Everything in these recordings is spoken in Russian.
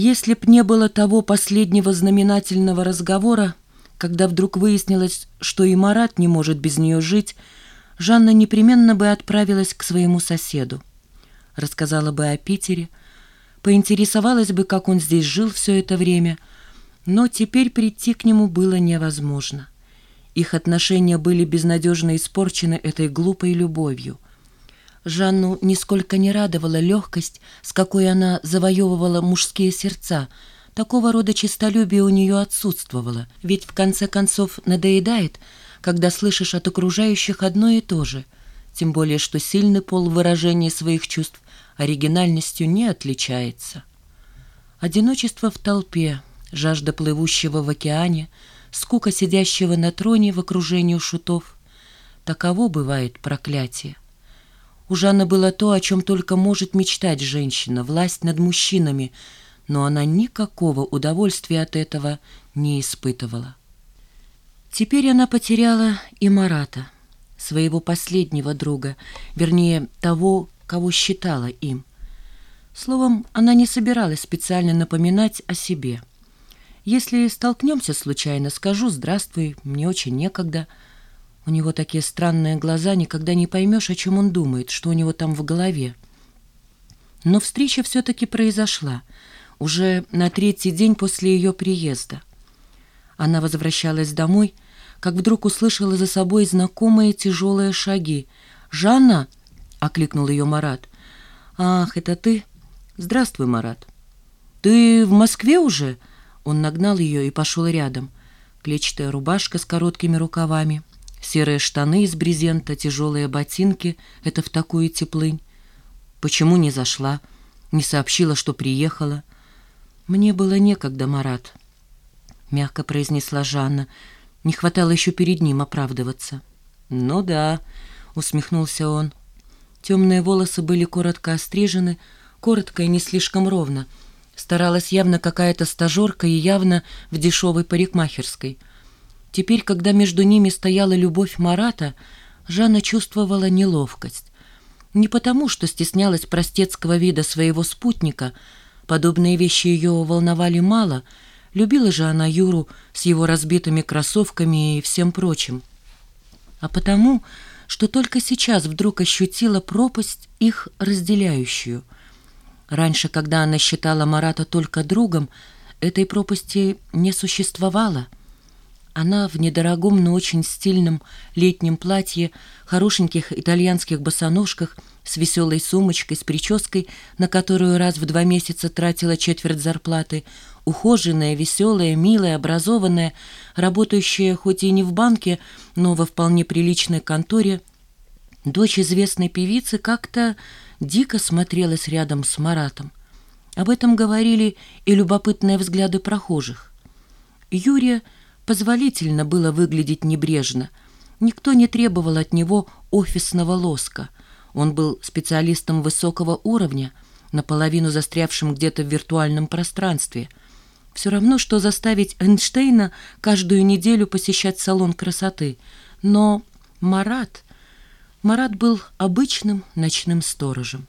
Если б не было того последнего знаменательного разговора, когда вдруг выяснилось, что и Марат не может без нее жить, Жанна непременно бы отправилась к своему соседу. Рассказала бы о Питере, поинтересовалась бы, как он здесь жил все это время, но теперь прийти к нему было невозможно. Их отношения были безнадежно испорчены этой глупой любовью. Жанну нисколько не радовала легкость, с какой она завоевывала мужские сердца. Такого рода честолюбие у нее отсутствовало, ведь в конце концов надоедает, когда слышишь от окружающих одно и то же, тем более что сильный пол выражения своих чувств оригинальностью не отличается. Одиночество в толпе, жажда плывущего в океане, скука сидящего на троне в окружении шутов — таково бывает проклятие. У Жанны было то, о чем только может мечтать женщина, власть над мужчинами, но она никакого удовольствия от этого не испытывала. Теперь она потеряла и Марата, своего последнего друга, вернее, того, кого считала им. Словом, она не собиралась специально напоминать о себе. Если столкнемся случайно, скажу «Здравствуй, мне очень некогда», у него такие странные глаза, никогда не поймешь, о чем он думает, что у него там в голове. Но встреча все-таки произошла, уже на третий день после ее приезда. Она возвращалась домой, как вдруг услышала за собой знакомые тяжелые шаги. «Жанна!» — окликнул ее Марат. «Ах, это ты? Здравствуй, Марат». «Ты в Москве уже?» Он нагнал ее и пошел рядом. Клетчатая рубашка с короткими рукавами — Серые штаны из брезента, тяжелые ботинки — это в такую теплынь. Почему не зашла? Не сообщила, что приехала? Мне было некогда, Марат. Мягко произнесла Жанна. Не хватало еще перед ним оправдываться. Ну да, усмехнулся он. Темные волосы были коротко острижены, коротко и не слишком ровно. Старалась явно какая-то стажерка и явно в дешевой парикмахерской — Теперь, когда между ними стояла любовь Марата, Жанна чувствовала неловкость. Не потому, что стеснялась простецкого вида своего спутника, подобные вещи ее волновали мало, любила же она Юру с его разбитыми кроссовками и всем прочим, а потому, что только сейчас вдруг ощутила пропасть их разделяющую. Раньше, когда она считала Марата только другом, этой пропасти не существовало — она в недорогом, но очень стильном летнем платье, хорошеньких итальянских босоножках, с веселой сумочкой, с прической, на которую раз в два месяца тратила четверть зарплаты, ухоженная, веселая, милая, образованная, работающая хоть и не в банке, но во вполне приличной конторе, дочь известной певицы как-то дико смотрелась рядом с Маратом. Об этом говорили и любопытные взгляды прохожих. Юрия Позволительно было выглядеть небрежно. Никто не требовал от него офисного лоска. Он был специалистом высокого уровня, наполовину застрявшим где-то в виртуальном пространстве. Все равно, что заставить Эйнштейна каждую неделю посещать салон красоты. Но Марат... Марат был обычным ночным сторожем.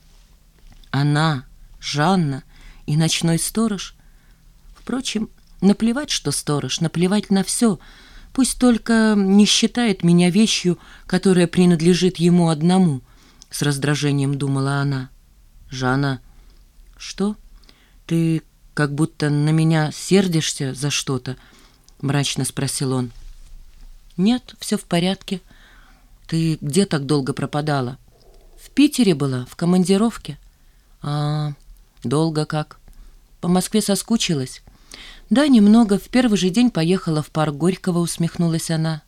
Она, Жанна и ночной сторож... Впрочем, Наплевать, что сторож, наплевать на все. Пусть только не считает меня вещью, которая принадлежит ему одному, — с раздражением думала она. Жанна, что? Ты как будто на меня сердишься за что-то? — мрачно спросил он. Нет, все в порядке. Ты где так долго пропадала? В Питере была, в командировке. А, долго как? По Москве соскучилась? «Да, немного. В первый же день поехала в парк Горького», — усмехнулась она.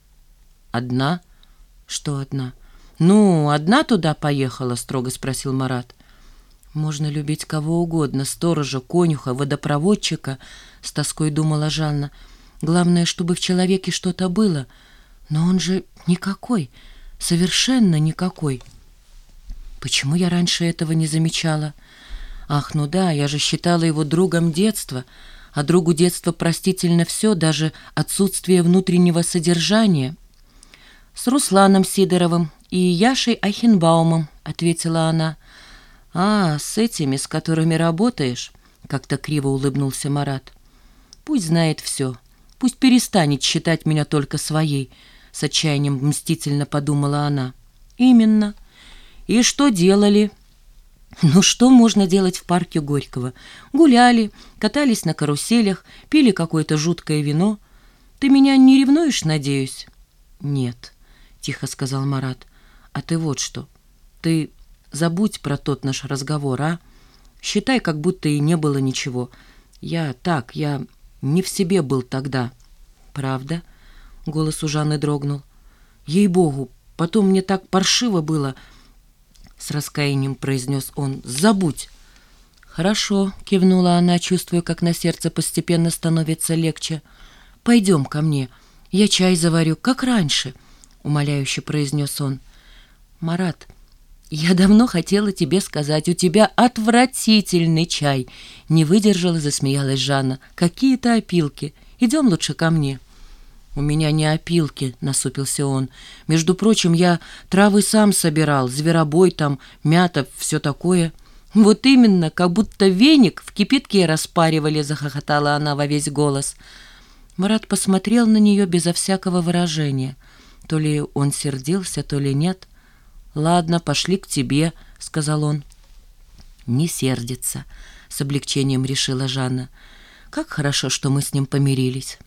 «Одна?» «Что одна?» «Ну, одна туда поехала?» — строго спросил Марат. «Можно любить кого угодно, сторожа, конюха, водопроводчика», — с тоской думала Жанна. «Главное, чтобы в человеке что-то было. Но он же никакой, совершенно никакой. Почему я раньше этого не замечала? Ах, ну да, я же считала его другом детства» а другу детства простительно все, даже отсутствие внутреннего содержания. «С Русланом Сидоровым и Яшей Ахенбаумом», — ответила она. «А, с этими, с которыми работаешь? — как-то криво улыбнулся Марат. «Пусть знает все, пусть перестанет считать меня только своей», — с отчаянием мстительно подумала она. «Именно. И что делали?» Ну что можно делать в парке Горького? Гуляли, катались на каруселях, пили какое-то жуткое вино. Ты меня не ревнуешь, надеюсь? Нет, тихо сказал Марат. А ты вот что. Ты забудь про тот наш разговор, а? Считай, как будто и не было ничего. Я так, я не в себе был тогда. Правда? Голос у Жанны дрогнул. Ей-богу, потом мне так паршиво было, — с раскаянием произнес он. «Забудь!» «Хорошо», — кивнула она, чувствуя, как на сердце постепенно становится легче. «Пойдем ко мне. Я чай заварю, как раньше», — умоляюще произнес он. «Марат, я давно хотела тебе сказать, у тебя отвратительный чай!» Не выдержала, засмеялась Жанна. «Какие-то опилки. Идем лучше ко мне». «У меня не опилки», — насупился он. «Между прочим, я травы сам собирал, зверобой там, мята, все такое». «Вот именно, как будто веник в кипятке распаривали», — захохотала она во весь голос. Марат посмотрел на нее безо всякого выражения. То ли он сердился, то ли нет. «Ладно, пошли к тебе», — сказал он. «Не сердится», — с облегчением решила Жанна. «Как хорошо, что мы с ним помирились».